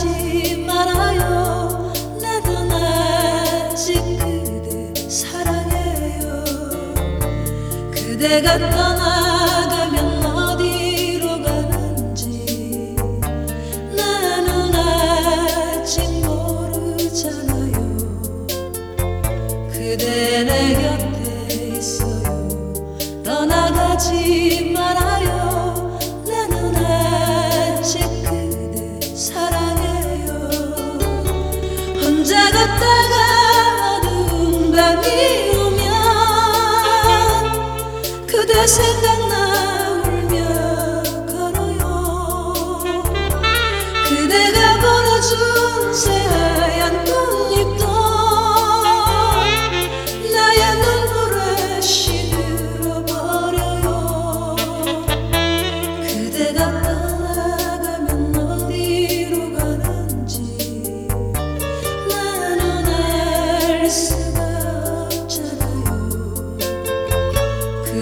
떠나가지 말아요. 나는 아직 그대 사랑해요. 그대가 떠나가면 어디로 가는지 나는 아직 모르잖아요. 그대 내 곁에 있어요. 떠나가지 그대 생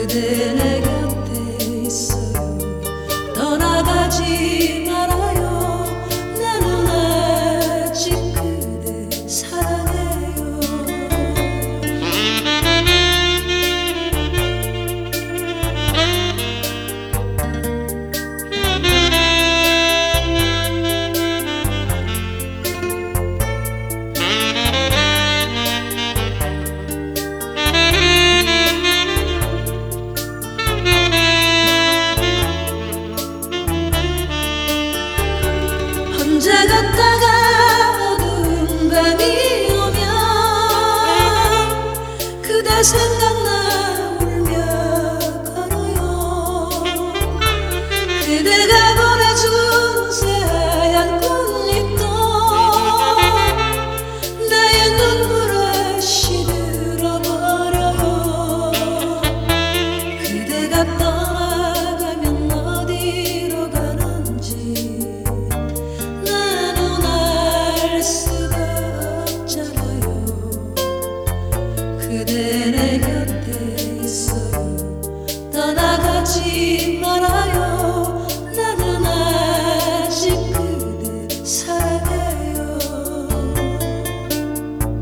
그대 내 곁에 있어요. 떠나가지 밤이 오면 그대 생각나 Imran.